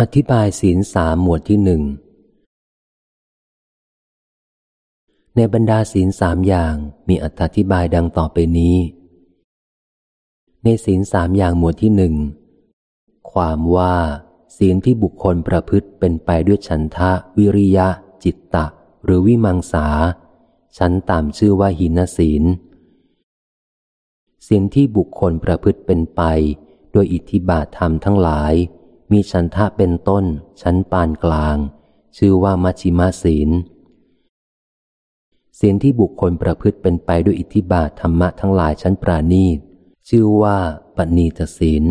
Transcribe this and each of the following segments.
อธิบายศีลสามหมวดที่หนึ่ง ในบรรดาศีลสามอย่างมีอธิบายดังต่อไปนี้ ในศีลสามอย่างหมวดที่หนึ่ง ความว่าศีลที่บุคคลประพฤติเป็นไปด้วยฉันทะ วิริยะ จิตตะ หรือวิมังสาฉันตามชื่อว่าหินศีล ศีลที่บุคคลประพฤติเป็นไปโดยอิทธิบาทธรรมทั้งหลาย มีฉันทะเป็นต้น ชั้นปานกลาง ชื่อว่ามัชิมาศีล ศีลที่บุคคลประพฤติเป็นไปด้วยอิทธิบาทธรรมะทั้งหลายชั้นปราณีต ชื่อว่าปณีตศีล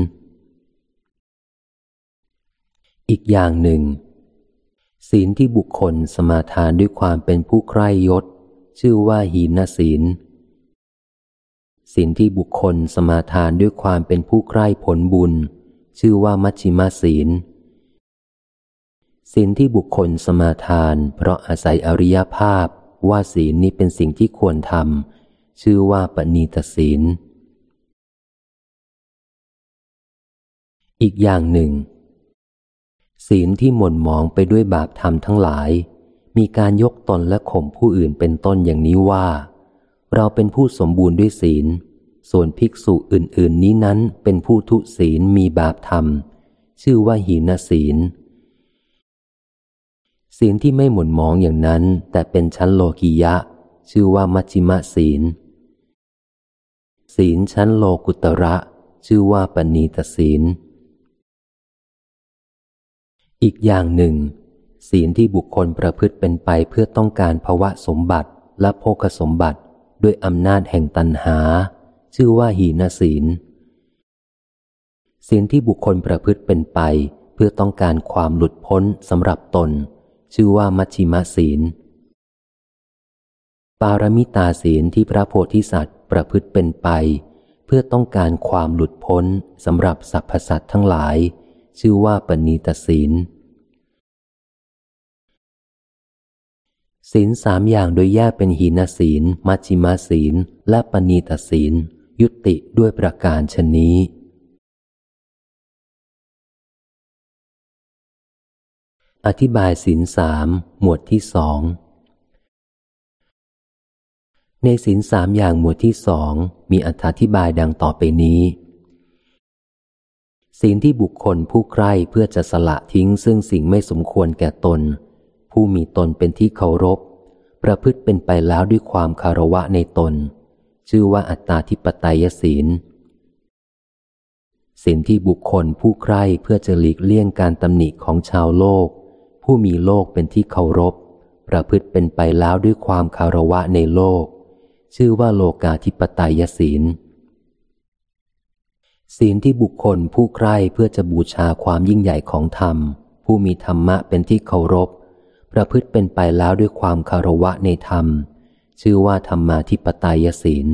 อีกอย่างหนึ่ง ศีลที่บุคคลสมาทานด้วยความเป็นผู้ใคร่ยศ ชื่อว่าหีนศีลศีลที่บุคคลสมาทานด้วยความเป็นผู้ใคร่ผลบุญ ชื่อว่ามัชชิมาศีล ศีลที่บุคคลสมาทาน เพราะอาศัยอริยภาพว่าศีลนี้เป็นสิ่งที่ควรทำชื่อว่าปณีตศีล อีกอย่างหนึ่ง ศีลที่หม่นหมองไปด้วยบาปธรรมทั้งหลาย มีการยกตนและข่มผู้อื่นเป็นต้นอย่างนี้ว่า เราเป็นผู้สมบูรณ์ด้วยศีล ส่วนภิกษุอื่น ๆ นี้นั้นเป็นผู้ทุศีลมีบาปธรรม ชื่อว่าหีนศีล ศีลที่ไม่หมุนมองอย่างนั้น แต่เป็นชั้นโลกิยะ ชื่อว่ามัชิมะศีล ศีลชั้นโลกุตระ ชื่อว่าปณีตศีล อีกอย่างหนึ่ง ศีลที่บุคคลประพฤติเป็นไปเพื่อต้องการภวะสมบัติและโภคสมบัติด้วยอำนาจแห่งตันหา ชื่อว่าหีนศีล ศีลที่บุคคลประพฤติเป็นไป เพื่อต้องการความหลุดพ้นสำหรับตน ชื่อว่ามัชชิมศีล ปารมิตาศีลที่พระโพธิสัตว์ประพฤติเป็นไป เพื่อต้องการความหลุดพ้นสำหรับสรรพสัตว์ทั้งหลาย ชื่อว่าปณีตศีลศีลสามอย่างโดยแยกเป็นหีนศีล มัชชิมศีล และปณีตศีล ยุติด้วยประการชนนี้ อธิบายสินสามหมวดที่สองในสินสามอย่างหมวดที่สองมีอธิบายดังต่อไปนี้สินที่บุคคลผู้ใคร่เพื่อจะสละทิ้งซึ่งสิ่งไม่สมควรแก่ตน ผู้มีตนเป็นที่เคารพ ประพฤติเป็นไปแล้วด้วยความคารวะในตน ชื่อว่าอัตตาธิปไตยศีลศีลที่บุคคลผู้ใคร่เพื่อจะหลีกเลี่ยงการตำหนิของชาวโลก ผู้มีโลกเป็นที่เคารพ ประพฤติเป็นไปแล้วด้วยความคารวะในโลก ชื่อว่าโลกาธิปไตยศีลศีลที่บุคคลผู้ใคร่เพื่อจะบูชาความยิ่งใหญ่ของธรรม ผู้มีธรรมะเป็นที่เคารพ ประพฤติเป็นไปแล้วด้วยความคารวะในธรรม ชื่อว่าธรรมาธิปไตยศีล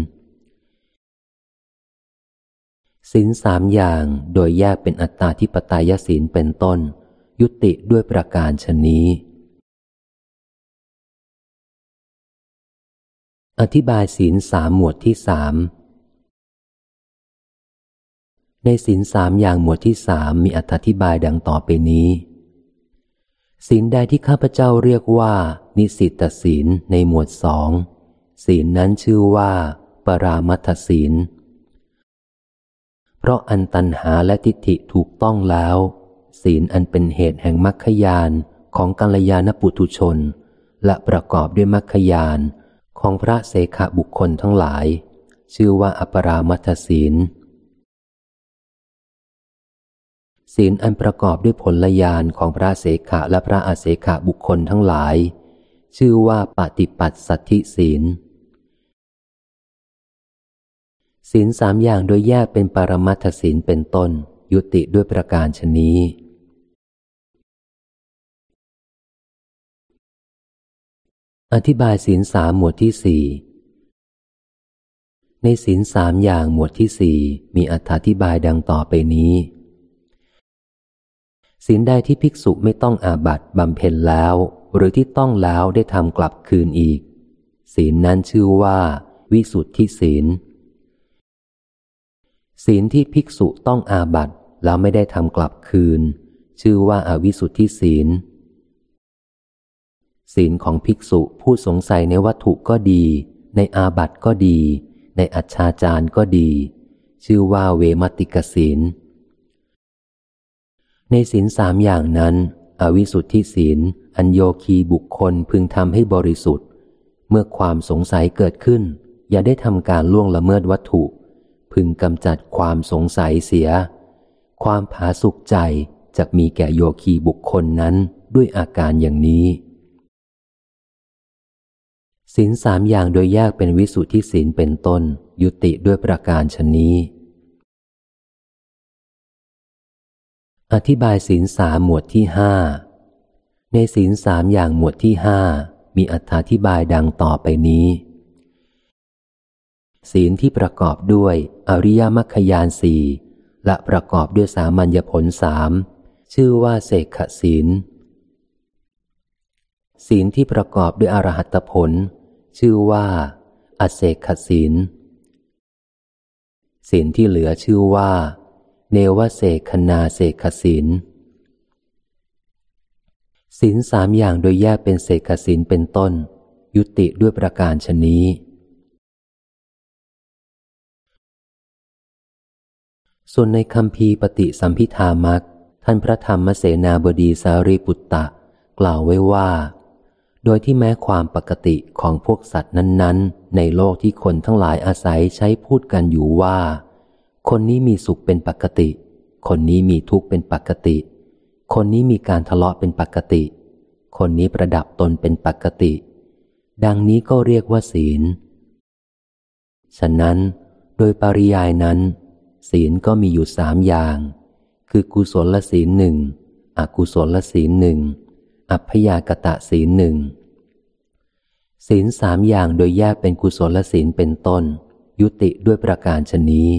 ศีลสามอย่างโดยแยกเป็นอัตตาธิปไตยศีลเป็นต้น ยุติด้วยประการชนนี้ อธิบายศีลสามหมวดที่สามในศีลสามอย่างหมวดที่สามมีอธิบายดังต่อไปนี้ ศีลใดที่ข้าพเจ้าเรียกว่า นิสิตศีลในหมวดสองศีลนั้นชื่อว่า ปรามัทศีล เพราะอันตันหาและทิฏฐิถูกต้องแล้ว ศีลอันเป็นเหตุแห่งมรรคยานของกัลยาณปุถุชน และประกอบด้วยมรรคยานของพระเสขบุคคลทั้งหลาย ชื่อว่าอปรามัทศีล ศีลอันประกอบด้วยผลยานของพระเสขะและพระอาเสขะบุคคลทั้งหลาย ชื่อว่าปฏิปัติสัตธิศีล ศีลสามอย่างโดยแยกเป็นปรมัตถศีลเป็นต้น ยุติด้วยประการชนี้ อธิบายศีลสามหมวดที่สี่ในศีลสามอย่างหมวดที่สี่มีอธิบายดังต่อไปนี้ ศีลใดที่ภิกษุไม่ต้องอาบัตบำเพ็ญแล้ว หรือที่ต้องแล้วได้ทำกลับคืนอีก ศีลนั้นชื่อว่า วิสุทธิศีล ศีลที่ภิกษุต้องอาบัตแล้วไม่ได้ทำกลับคืน ชื่อว่าอาวิสุทธิศีล ศีลของภิกษุผู้สงสัยในวัตถุก็ดี ในอาบัติก็ดี ในอัจฉาจารก็ดี ชื่อว่าเวมติกศีล ในศีลสามอย่างนั้น อวิสุทธิศีล อัญโยคีบุคคลพึงทำให้บริสุทธิ์ เมื่อความสงสัยเกิดขึ้น อย่าได้ทำการล่วงละเมิดวัตถุ พึงกำจัดความสงสัยเสีย ความผาสุกใจจะมีแก่โยคีบุคคลนั้นด้วยอาการอย่างนี้ศีลสามอย่างโดยแยกเป็นวิสุทธิศีลเป็นต้น ยุติด้วยประการชนนี้ อธิบายศีลสามหมวดที่ห้าในศีลสามอย่างหมวดที่ห้ามีอธิบายดังต่อไปนี้ ศีลที่ประกอบด้วยอริยมรรคยานสี่และประกอบด้วยสามัญญผลสามชื่อว่าเสกขศีล ศีลที่ประกอบด้วยอรหัตผล ชื่อว่า อเสกขศีล ศีลที่เหลือชื่อว่า เนวเสกคนาเสกขศีลศีลสามอย่างโดยแยกเป็นเสกขศีลเป็นต้น ยุติด้วยประการชนี้ ส่วนในคำพีปฏิสัมพิธามักท่านพระธรรมเสนาบดีสารีปุตตะ กล่าวไว้ว่า โดยที่แม้ความปกติของพวกสัตว์นั้น ๆ ในโลกที่คนทั้งหลายอาศัยใช้พูดกันอยู่ว่า คนนี้มีสุขเป็นปกติ คนนี้มีทุกข์เป็นปกติ คนนี้มีการทะเลาะเป็นปกติ คนนี้ประดับตนเป็นปกติ ดังนี้ก็เรียกว่าศีล ฉะนั้น โดยปริยายนั้น ศีลก็มีอยู่สามอย่าง คือกุศลศีลหนึ่งอกุศลศีลหนึ่งอัพยากตะศีลหนึ่งศีลสามอย่างโดยแยกเป็นกุศลศีลเป็นต้น ยุติด้วยประการชนี้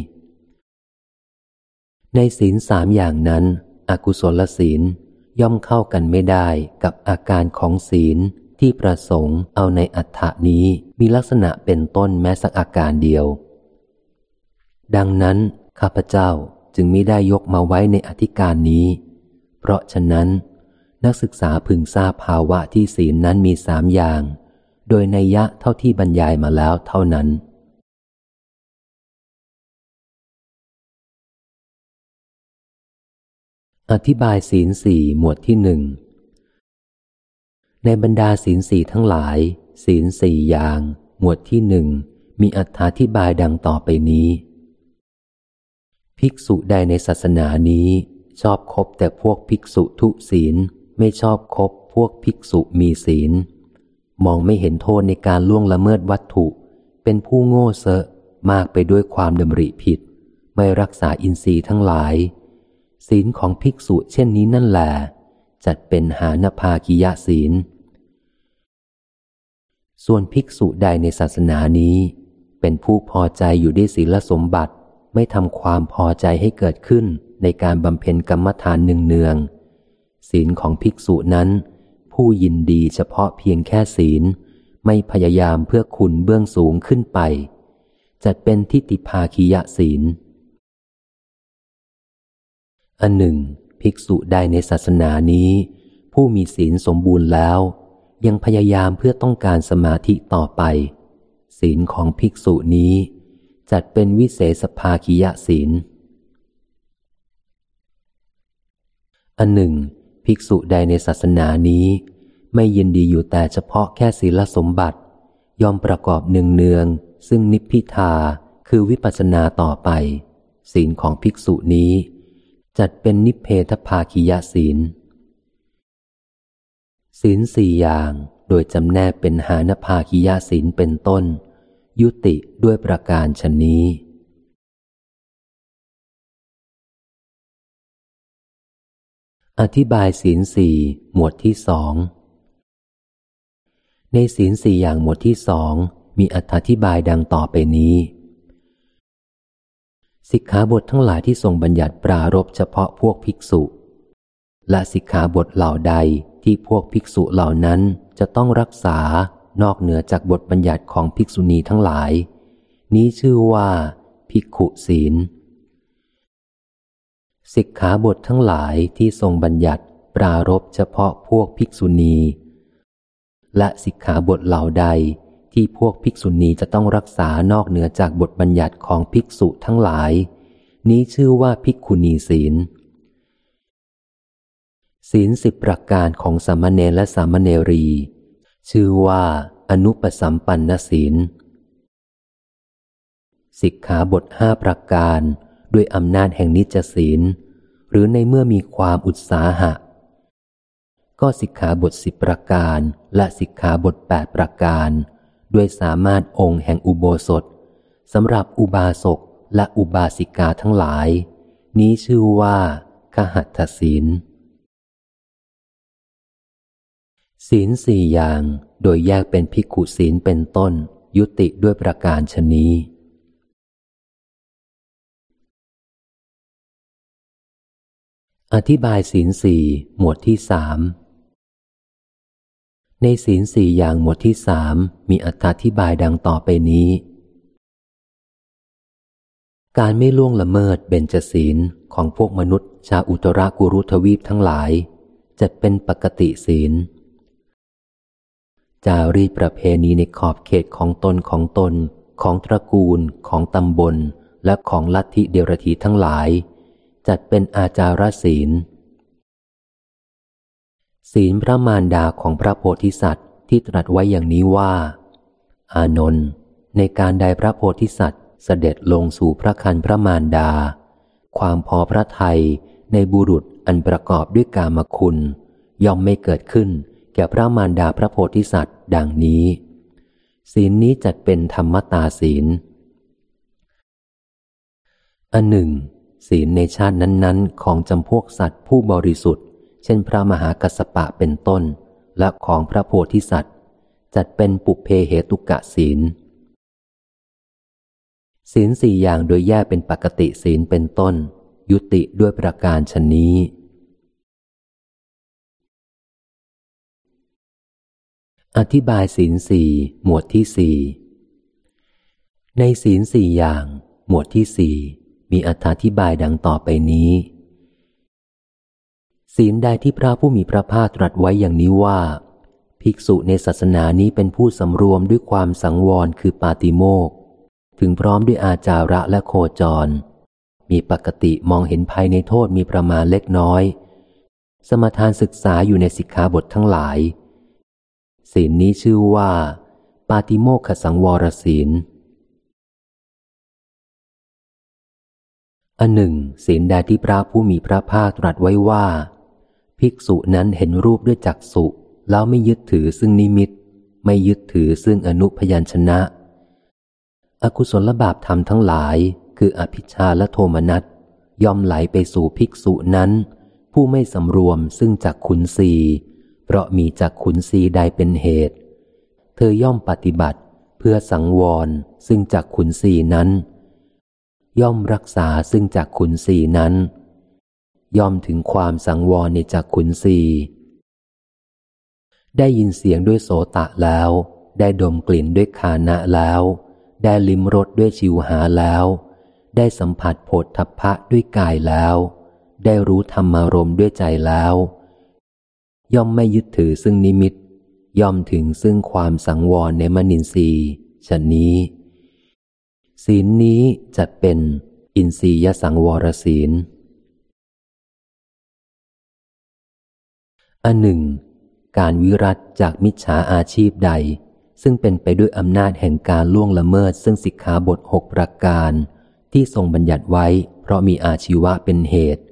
ในศีลสามอย่างนั้น อกุศลศีลย่อมเข้ากันไม่ได้กับอาการของศีลที่ประสงค์เอาในอัฏฐานี้มีลักษณะเป็นต้นแม้สักอาการเดียว ดังนั้น ข้าพเจ้าจึงไมิได้ยกมาไว้ในอธิการนี้ เพราะฉะนั้น นักศึกษาพึงทราบภาวะที่ศีลนั้นมีสามอย่าง โดยในยะเท่าที่บรรยายมาแล้วเท่านั้น อธิบายศีลสี่หมวดที่หนึ่ง ในบรรดาศีลสี่ทั้งหลาย ศีลสี่อย่าง หมวดที่หนึ่ง มีอธิบายดังต่อไปนี้ ภิกษุใดในศาสนานี้ ชอบคบแต่พวกภิกษุทุศีล ไม่ชอบคบพวกภิกษุมีศีล มองไม่เห็นโทษในการล่วงละเมิดวัตถุ เป็นผู้โง่เซอะมากไปด้วยความดำริผิด ไม่รักษาอินทรีย์ทั้งหลาย ศีลของภิกษุเช่นนี้นั่นแหละจัดเป็นหานภากิยาศีล ส่วนภิกษุใดในศาสนานี้ เป็นผู้พอใจอยู่ด้วยศีลสมบัติไม่ทำความพอใจให้เกิดขึ้นในการบำเพ็ญกรรมฐานหนึ่งเนือง ศีลของภิกษุนั้น ผู้ยินดีเฉพาะเพียงแค่ศีล ไม่พยายามเพื่อคุณเบื้องสูงขึ้นไป จัดเป็นทิฏฐิภาคียศีล อันหนึ่ง ภิกษุใดในศาสนานี้ ผู้มีศีลสมบูรณ์แล้ว ยังพยายามเพื่อต้องการสมาธิต่อไป ศีลของภิกษุนี้ จัดเป็นวิเศษภาคียศีล อันหนึ่ง ภิกษุใดในศาสนานี้ ไม่ยินดีอยู่แต่เฉพาะแค่ศีลสมบัติ ยอมประกอบเนืองเนืองซึ่งนิพพิทาคือวิปัสสนาต่อไป ศีลของภิกษุนี้ จัดเป็นนิเพทภาคียศีล ศีลสี่อย่างโดยจำแนกเป็นหานภาคียศีลเป็นต้น ยุติด้วยประการชนนี้ อธิบายศีลสี่หมวดที่สอง ในศีลสี่อย่างหมวดที่สองมีอธิบายดังต่อไปนี้ สิกขาบททั้งหลายที่ทรงบัญญัติปรารบเฉพาะพวกภิกษุ และสิกขาบทเหล่าใดที่พวกภิกษุเหล่านั้นจะต้องรักษานอกเหนือจากบทบัญญัติของภิกษุณีทั้งหลาย นี้ชื่อว่า ภิกขุศีล สิกขาบททั้งหลายที่ทรงบัญญัติปรารบเฉพาะพวกภิกษุณี และสิกขาบทเหล่าใด ที่พวกภิกษุณีจะต้องรักษานอกเหนือจากบทบัญญัติของภิกษุทั้งหลาย นี้ชื่อว่าภิกขุณีศีล ศีลสิบประการของสามเณรและสามเณรี ชื่อว่าอนุปสัมปันนศีลสิกขาบทห้าประการด้วยอำนาจแห่งนิจศีล หรือในเมื่อมีความอุตสาหะ ก็สิกขาบทสิบประการและสิกขาบทแปดประการ ด้วยสามารถองค์แห่งอุโบสถสำหรับอุบาสกและอุบาสิกาทั้งหลาย นี้ชื่อว่าขหัตถศีล ศีลสี่อย่างโดยแยกเป็นภิกขุศีลเป็นต้น ยุติด้วยประการชนีอธิบายศีลสี่หมวดที่สาม ในศีลสี่อย่างหมวดที่สามมีอธิบายดังต่อไปนี้ การไม่ล่วงละเมิดเบญจศีลของพวกมนุษย์ ชาอุตรากุรุทวีปทั้งหลาย จะเป็นปกติศีล จารีประเพณีในขอบเขตของตนของตน ของตระกูล ของตำบล และของลัทธิเดรธีทั้งหลาย จัดเป็นอาจารศีล ศีลพระมารดาของพระโพธิสัตว์ที่ตรัสไว้อย่างนี้ว่า อานนท์ในการใดพระโพธิสัตว์เสด็จลงสู่พระคันพระมารดา ความพอพระทัยในบุรุษอันประกอบด้วยกามคุณ ย่อมไม่เกิดขึ้น แก่พระมารดาพระโพธิสัตว์ดังนี้ ศีลนี้จัดเป็นธรรมตาศีล อันหนึ่ง ศีลในชาตินั้น ๆ ของจำพวกสัตว์ผู้บริสุทธิ์ เช่นพระมหากัสปะเป็นต้น และของพระโพธิสัตว์ จัดเป็นปุเพเหตุกะศีล ศีลสี่อย่างโดยแยกเป็นปกติศีลเป็นต้น ยุติด้วยประการชนนี้ อธิบายศีลสี่หมวดที่สี่ในศีลสี่อย่าง หมวดที่สี่มีอธิบายดังต่อไปนี้ ศีลใดที่พระผู้มีพระภาคตรัสไว้อย่างนี้ว่า ภิกษุในศาสนานี้เป็นผู้สำรวมด้วยความสังวรคือปาติโมกถึงพร้อมด้วยอาจาระและโคจร มีปกติมองเห็นภายในโทษมีประมาณเล็กน้อย สมทานศึกษาอยู่ในสิกขาบททั้งหลาย ศีลนี้ชื่อว่า ปาติโมกขสังวรศีลอันหนึ่งศีลใดที่พระผู้มีพระภาคตรัสไว้ว่า ภิกษุนั้นเห็นรูปด้วยจักษุแล้วไม่ยึดถือซึ่งนิมิต ไม่ยึดถือซึ่งอนุพยัญชนะ อกุศลบาปธรรมทั้งหลาย คืออภิชาและโทมนัสย่อมไหลไปสู่ภิกษุนั้น ผู้ไม่สำรวมซึ่งจักขุนสีเพราะมีจักขุนสีใดเป็นเหตุ เธอย่อมปฏิบัติเพื่อสังวรซึ่งจักขุนสีนั้น ย่อมรักษาซึ่งจักขุนสีนั้น ย่อมถึงความสังวรในจักขุนสีได้ยินเสียงด้วยโสตะแล้ว ได้ดมกลิ่นด้วยคานะแล้ว ได้ลิ้มรสด้วยชิวหาแล้ว ได้สัมผัสโผฏฐัพพะด้วยกายแล้ว ได้รู้ธรรมารมด้วยใจแล้ว ย่อมไม่ยึดถือซึ่งนิมิต ย่อมถึงซึ่งความสังวรในมนินทรีย์ชนนี้ ศีลนี้จัดเป็นอินทรียสังวรศีล อันหนึ่ง การวิรัตจากมิจฉาอาชีพใด ซึ่งเป็นไปด้วยอำนาจแห่งการล่วงละเมิด ซึ่งสิกขาบทหกประการ ที่ทรงบัญญัติไว้ เพราะมีอาชีวะเป็นเหตุ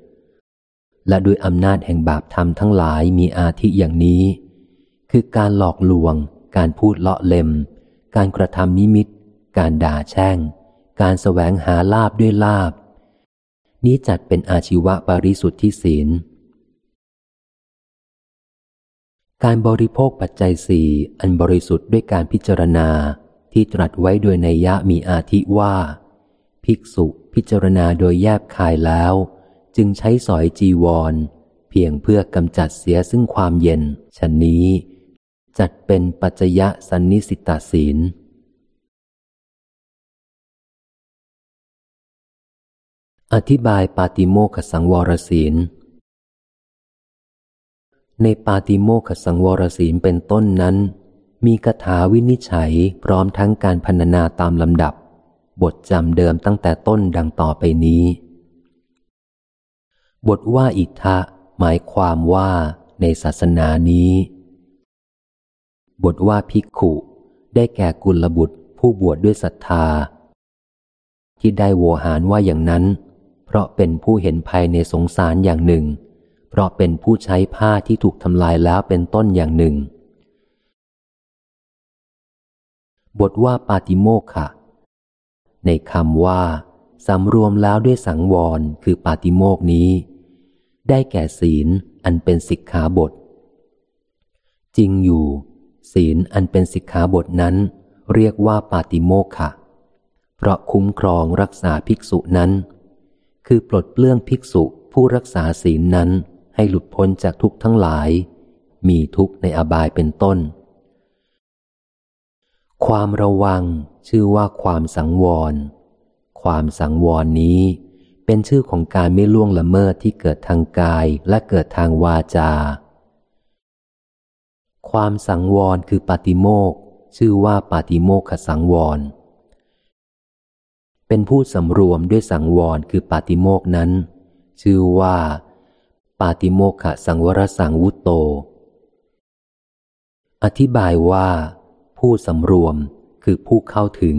และด้วยอำนาจแห่งบาปธรรมทั้งหลายมีอาทิอย่างนี้ คือการหลอกลวง การพูดเลาะเล็ม การกระทำนิมิต การด่าแช่ง การแสวงหาลาบด้วยลาบนี้จัดเป็นอาชีวะปริสุทธิศีล การบริโภคปัจจัยสี่อันบริสุทธิ์ด้วยการพิจารณาที่ตรัสไว้โดยในยะมีอาทิว่า ภิกษุพิจารณาโดยแยบคายแล้ว จึงใช้สอยจีวร เพียงเพื่อกำจัดเสียซึ่งความเย็นชนนี้ จัดเป็นปัจจยะสันนิสิตาศีลออธิบายปาติโมขสังวรศีล ในปาติโมขสังวรศีลเป็นต้นนั้น มีคาถาวินิจฉัยพร้อมทั้งการพรรณนาตามลำดับ บทจำเดิมตั้งแต่ต้นดังต่อไปนี้ บทว่าอิทะหมายความว่าในศาสนานี้ บทว่าภิกขุ ได้แก่กุลบุตรผู้บวชดด้วยศรัทธา ที่ได้โวหารว่าอย่างนั้น เพราะเป็นผู้เห็นภัยในสงสารอย่างหนึ่ง เพราะเป็นผู้ใช้ผ้าที่ถูกทำลายแล้วเป็นต้นอย่างหนึ่ง บทว่าปาติโมกขะในคำว่าสำรวมแล้วด้วยสังวรคือปาติโมกนี้ ได้แก่ศีลอันเป็นสิกขาบท จริงอยู่ ศีลอันเป็นสิกขาบทนั้น เรียกว่าปาติโมกขะเพราะคุ้มครองรักษาภิกษุนั้น คือปลดเปลื้องภิกษุผู้รักษาศีลนั้น ให้หลุดพ้นจากทุกข์ทั้งหลาย มีทุกข์ในอบายเป็นต้น ความระวังชื่อว่าความสังวร ความสังวรนี้เป็นชื่อของการไม่ล่วงละเมิดที่เกิดทางกายและเกิดทางวาจา ความสังวรคือปฏิโมกชื่อว่าปาติโมกขสังวร เป็นผู้สำรวมด้วยสังวรคือปาติโมกนั้น ชื่อว่า ปาติโมกขสังวรสังวุตโต อธิบายว่า ผู้สำรวมคือผู้เข้าถึง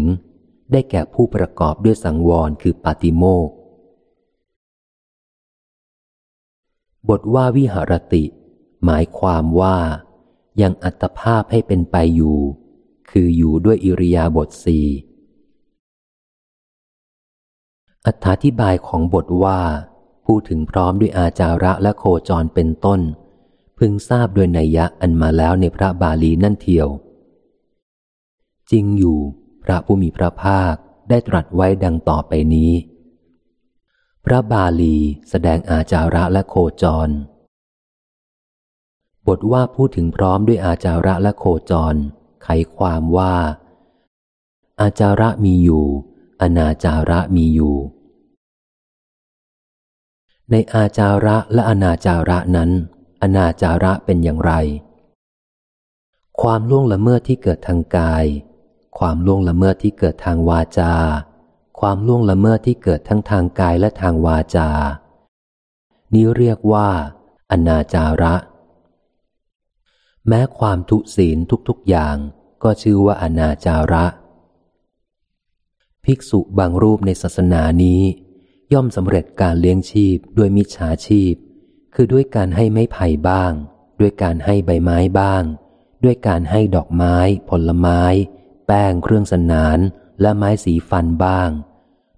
ได้แก่ผู้ประกอบด้วยสังวรคือปาติโมก บทว่าวิหรติ หมายความว่า ยังอัตภาพให้เป็นไปอยู่ คืออยู่ด้วยอิริยาบถสี่อธิบายของบทว่า พูดถึงพร้อมด้วยอาจาระและโคจรเป็นต้น พึงทราบโดยนัยยะอันมาแล้วในพระบาลีนั่นเทียว จริงอยู่ พระผู้มีพระภาคได้ตรัสไว้ดังต่อไปนี้ พระบาลีแสดงอาจาระและโคจร บทว่าพูดถึงพร้อมด้วยอาจาระและโคจร ไขความว่า อาจาระมีอยู่ อนาจาระมีอยู่ ในอาจาระและอนาจาระนั้น อนาจาระเป็นอย่างไร ความล่วงละเมิดที่เกิดทางกาย ความล่วงละเมิดที่เกิดทางวาจา ความล่วงละเมิดที่เกิดทั้งทางกายและทางวาจา นี้เรียกว่า อนาจาระ แม้ความทุศีลทุกๆอย่างก็ชื่อว่าอนาจาระ ภิกษุบางรูปในศาสนานี้ ย่อมสำเร็จการเลี้ยงชีพด้วยมิจฉาชีพ คือด้วยการให้ไม้ไผ่บ้าง ด้วยการให้ใบไม้บ้าง ด้วยการให้ดอกไม้ ผลไม้ แป้งเครื่องสนาน และไม้สีฟันบ้าง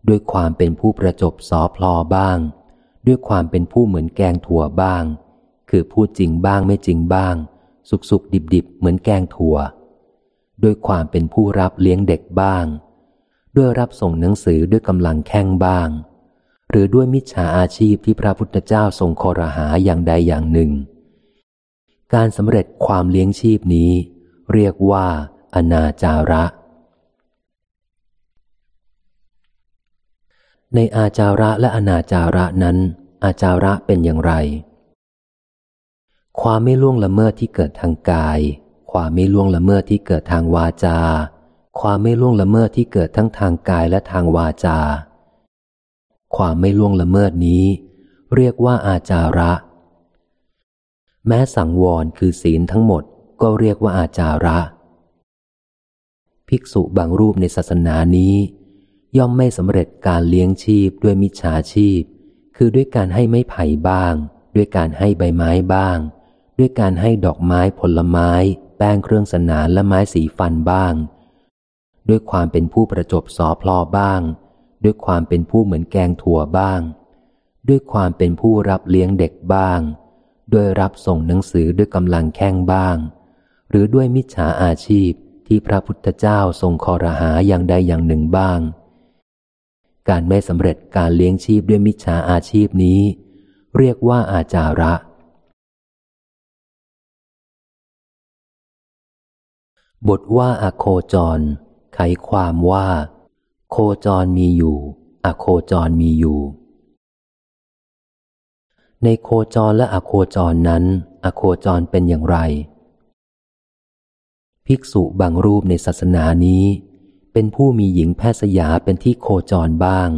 ด้วยความเป็นผู้ประจบสอพลอบ้าง ด้วยความเป็นผู้เหมือนแกงถั่วบ้าง คือพูดจริงบ้างไม่จริงบ้าง สุกสุกดิบดิบเหมือนแกงถั่ว ด้วยความเป็นผู้รับเลี้ยงเด็กบ้าง ด้วยรับส่งหนังสือด้วยกำลังแข่งบ้าง หรือด้วยมิจฉาอาชีพที่พระพุทธเจ้าทรงคอรหาอย่างใดอย่างหนึ่ง การสำเร็จความเลี้ยงชีพนี้ เรียกว่าอนาจาระ ในอาจาระและอนาจาระนั้น อาจาระเป็นอย่างไร ความไม่ล่วงละเมิดที่เกิดทางกาย ความไม่ล่วงละเมิดที่เกิดทางวาจา ความไม่ล่วงละเมิดที่เกิดทั้งทางกายและทางวาจา ความไม่ล่วงละเมิดนี้ เรียกว่าอาจาระ แม้สังวรคือศีลทั้งหมดก็เรียกว่าอาจาระ ภิกษุบางรูปในศาสนานี้ ย่อมไม่สำเร็จการเลี้ยงชีพด้วยมิจฉาชีพ คือด้วยการให้ไม้ไผ่บ้าง ด้วยการให้ใบไม้บ้าง ด้วยการให้ดอกไม้ผลไม้ แป้งเครื่องสนานและไม้สีฟันบ้าง ด้วยความเป็นผู้ประจบสอพลอบ้าง ด้วยความเป็นผู้เหมือนแกงถั่วบ้าง ด้วยความเป็นผู้รับเลี้ยงเด็กบ้าง ด้วยรับส่งหนังสือด้วยกำลังแข่งบ้าง หรือด้วยมิจฉาอาชีพที่พระพุทธเจ้าทรงคอรหาอย่างใดอย่างหนึ่งบ้าง การไม่สำเร็จการเลี้ยงชีพด้วยมิจฉาอาชีพนี้ เรียกว่าอาจาระ บทว่าอโคจร ไขความว่า โคจรมีอยู่ อโคจรมีอยู่ ในโคจรและอโคจรนั้น อโคจรเป็นอย่างไร ภิกษุบางรูปในศาสนานี้ เป็นผู้มีหญิงแพทย์สยาเป็นที่โคจรบ้าง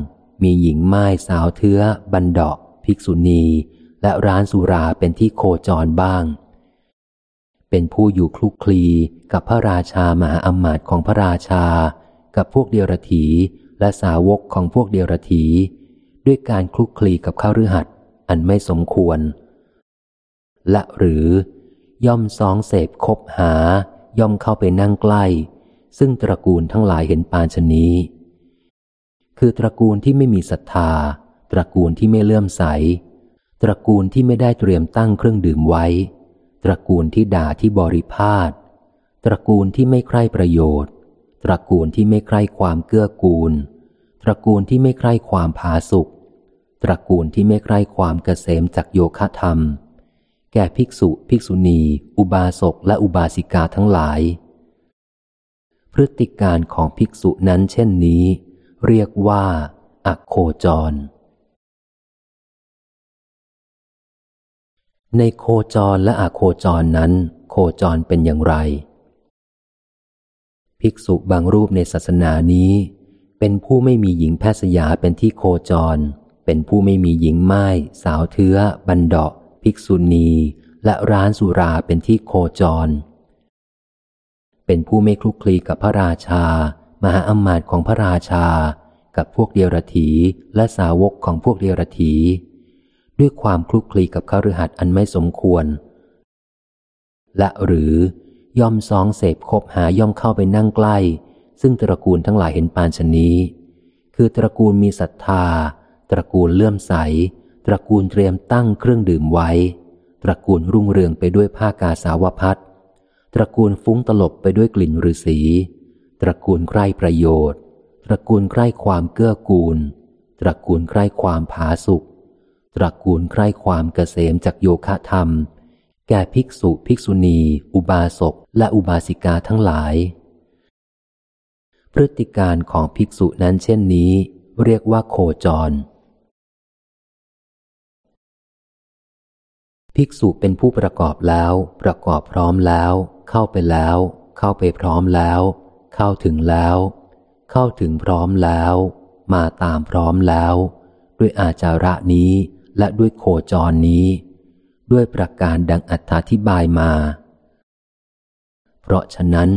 มีหญิงไม้สาวเทื้อ บันดอกภิกษุณี และร้านสุราเป็นที่โคจรบ้าง เป็นผู้อยู่คลุกคลีกับพระราชามหาอมาตย์ของพระราชา กับพวกเดียรถีและสาวกของพวกเดียรถีด้วยการคลุกคลีกับข้ารือหัดอันไม่สมควร และหรือย่อมซองเสพคบหา ย่อมเข้าไปนั่งใกล้ ซึ่งตระกูลทั้งหลายเห็นปานชนี้ คือตระกูลที่ไม่มีศรัทธา ตระกูลที่ไม่เลื่อมใส ตระกูลที่ไม่ได้เตรียมตั้งเครื่องดื่มไว้ ตระกูลที่ด่าที่บริพาทตระกูลที่ไม่ใคร่ประโยชน์ ตระกูลที่ไม่ใคร่ความเกื้อกูล ตระกูลที่ไม่ใคร่ความผาสุกตระกูลที่ไม่ใกล้ความเกษมจากโยคะธรรม แก่ภิกษุ ภิกษุณี อุบาสกและอุบาสิกาทั้งหลาย พฤติการของภิกษุนั้นเช่นนี้ เรียกว่าอักโคจร ในโคจรและอโคจรนั้น โคจรเป็นอย่างไร ภิกษุบางรูปในศาสนานี้ เป็นผู้ไม่มีหญิงแพทย์สยาเป็นที่โคจร เป็นผู้ไม่มีหญิงไม้สาวเทื้อบันดาภิกษุณี และร้านสุราเป็นที่โคจร เป็นผู้ไม่คลุกคลีกับพระราชา มหาอมาตย์ของพระราชา กับพวกเดียรถีและสาวกของพวกเดียรถีด้วยความคลุกคลีกับขรือหัดอันไม่สมควร และหรือ ย่อมซองเสพคบหาย่อมเข้าไปนั่งใกล้ ซึ่งตระกูลทั้งหลายเห็นปานชนี้ คือตระกูลมีศรัทธา ตระกูลเลื่อมใส ตระกูลเตรียมตั้งเครื่องดื่มไว้ ตระกูลรุ่งเรืองไปด้วยผ้ากาสาวพัดตระกูลฟุ้งตลบไปด้วยกลิ่นฤาษีตระกูลใคร่ประโยชน์ ตระกูลใคร่ความเกื้อกูล ตระกูลใคร่ความผาสุกตระกูลใคร่ความเกษมจากโยคะธรรม แก่ภิกษุภิกษุณี อุบาสกและอุบาสิกาทั้งหลาย พฤติการของภิกษุนั้นเช่นนี้ เรียกว่าโคจร ภิกษุเป็นผู้ประกอบแล้ว ประกอบพร้อมแล้ว เข้าไปแล้ว เข้าไปพร้อมแล้ว เข้าถึงแล้ว เข้าถึงพร้อมแล้ว มาตามพร้อมแล้ว ด้วยอาจาระนี้และด้วยโคจรนี้ ด้วยประการดังอัธธิบายมา เพราะฉะนั้น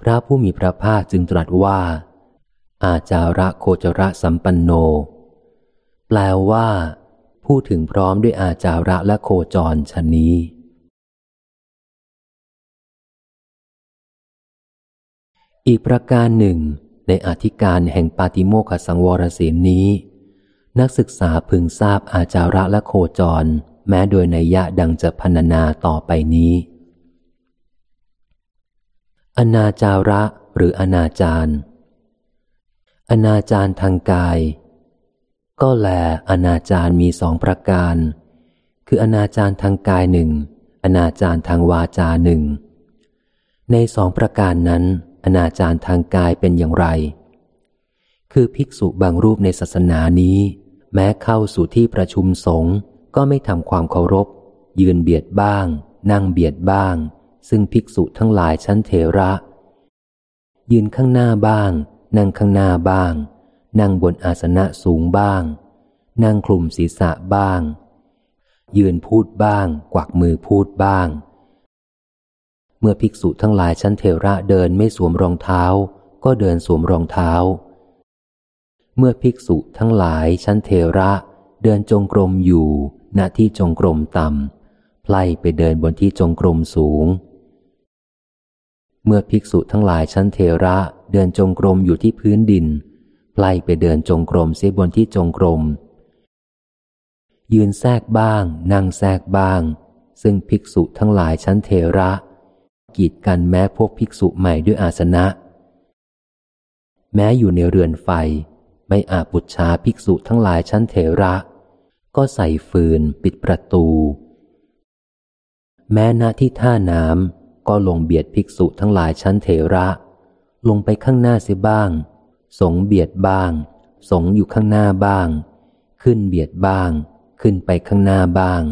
พระผู้มีพระภาคจึงตรัสว่า อาจาระโคจระสัมปันโน แปลว่าพูดถึงพร้อมด้วยอาจาระและโคจรชนนี้ อีกประการหนึ่ง ในอธิการแห่งปาติโมขสังวรศีลนี้ นักศึกษาพึงทราบอาจาระและโคจร แม้โดยในยะดังจะพรรณนาต่อไปนี้ อนาจาระหรืออนาจารอนาจารทางกาย ก็แลอนาจารมีสองประการ คืออนาจารทางกายหนึ่งอนาจารทางวาจาหนึ่งในสองประการนั้น อนาจารทางกายเป็นอย่างไร คือภิกษุบางรูปในศาสนานี้ แม้เข้าสู่ที่ประชุมสงฆ์ ก็ไม่ทำความเคารพ ยืนเบียดบ้าง นั่งเบียดบ้าง ซึ่งภิกษุทั้งหลายชั้นเถระ ยืนข้างหน้าบ้าง นั่งข้างหน้าบ้าง นั่งบนอาสนะสูงบ้าง นั่งคลุมศีรษะบ้าง ยืนพูดบ้าง กวักมือพูดบ้าง เมื่อภิกษุทั้งหลายชั้นเทระเดินไม่สวมรองเท้า ก็เดินสวมรองเท้า เมื่อภิกษุทั้งหลายชั้นเทระเดินจงกรมอยู่ ณที่จงกรมต่ำไพล่ไปเดินบนที่จงกรมสูง เมื่อภิกษุทั้งหลายชั้นเทระเดินจงกรมอยู่ที่พื้นดินไล่ไปเดินจงกรมเสียบนที่จงกรม ยืนแทรกบ้าง นั่งแทรกบ้าง ซึ่งภิกษุทั้งหลายชั้นเทระ กีดกันแม้พวกภิกษุใหม่ด้วยอาสนะ แม้อยู่ในเรือนไฟ ไม่อาบุชาภิกษุทั้งหลายชั้นเทระ ก็ใส่ฟืนปิดประตู แม้ณที่ท่าน้ำก็ลงเบียดภิกษุทั้งหลายชั้นเทระ ลงไปข้างหน้าเสียบ้าง สงเบียดบ้าง สงอยู่ข้างหน้าบ้าง ขึ้นเบียดบ้าง ขึ้นไปข้างหน้าบ้าง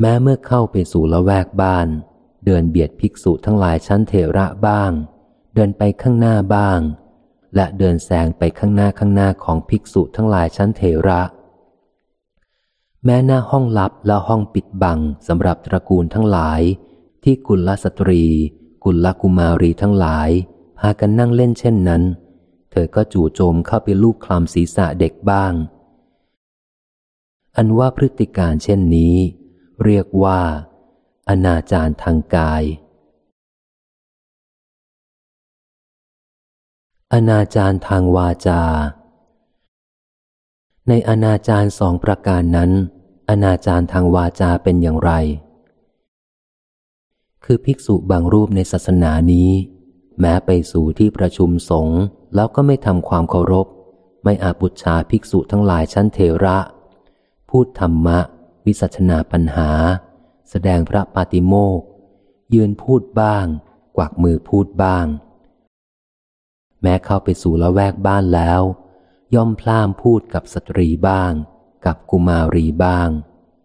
แม้เมื่อเข้าไปสู่ละแวกบ้าน เดินเบียดภิกษุทั้งหลายชั้นเถระบ้าง เดินไปข้างหน้าบ้าง และเดินแซงไปข้างหน้าข้างหน้าของภิกษุทั้งหลายชั้นเถระ แม้หน้าห้องลับและห้องปิดบังสำหรับตระกูลทั้งหลาย ที่กุลสตรี กุลกุมารีทั้งหลาย พากันนั่งเล่นเช่นนั้น เธอก็จู่โจมเข้าไปลูกคลำศีรษะเด็กบ้าง อันว่าพฤติการเช่นนี้ เรียกว่า อนาจารทางกาย อนาจารทางวาจา ในอนาจารสองประการนั้น อนาจารทางวาจาเป็นอย่างไร คือภิกษุบางรูปในศาสนานี้ แม้ไปสู่ที่ประชุมสงฆ์แล้วก็ไม่ทำความเคารพ ไม่อาบุชาภิกษุทั้งหลายชั้นเทระ พูดธรรมะ วิสัชนาปัญหา แสดงพระปาติโมกยืนพูดบ้าง กวักมือพูดบ้าง แม้เข้าไปสู่ละแวกบ้านแล้ว ย่อมพล่ามพูดกับสตรีบ้าง กับกุมารีบ้าง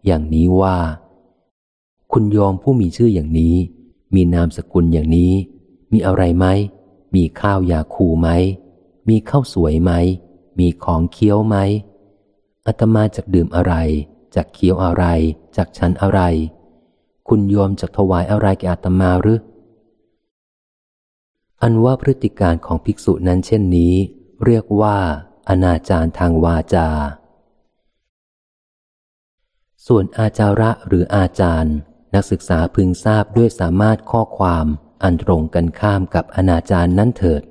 อย่างนี้ว่า คุณโยมผู้มีชื่ออย่างนี้ มีนามสกุลอย่างนี้ มีอะไรไหม มีข้าวยาคูไหม มีข้าวสวยไหม มีของเคี้ยวไหมอาตมาจากดื่มอะไร จากเคี้ยวอะไร จากฉันอะไร คุณโยมจากถวายอะไรแก่อาตมาหรือ อันว่าพฤติการของภิกษุนั้นเช่นนี้ เรียกว่าอนาจารทางวาจา ส่วนอาจาระหรืออาจารย์ นักศึกษาพึงทราบด้วยสามารถข้อความอันตรงกันข้ามกับอนาจารนั้นเถิด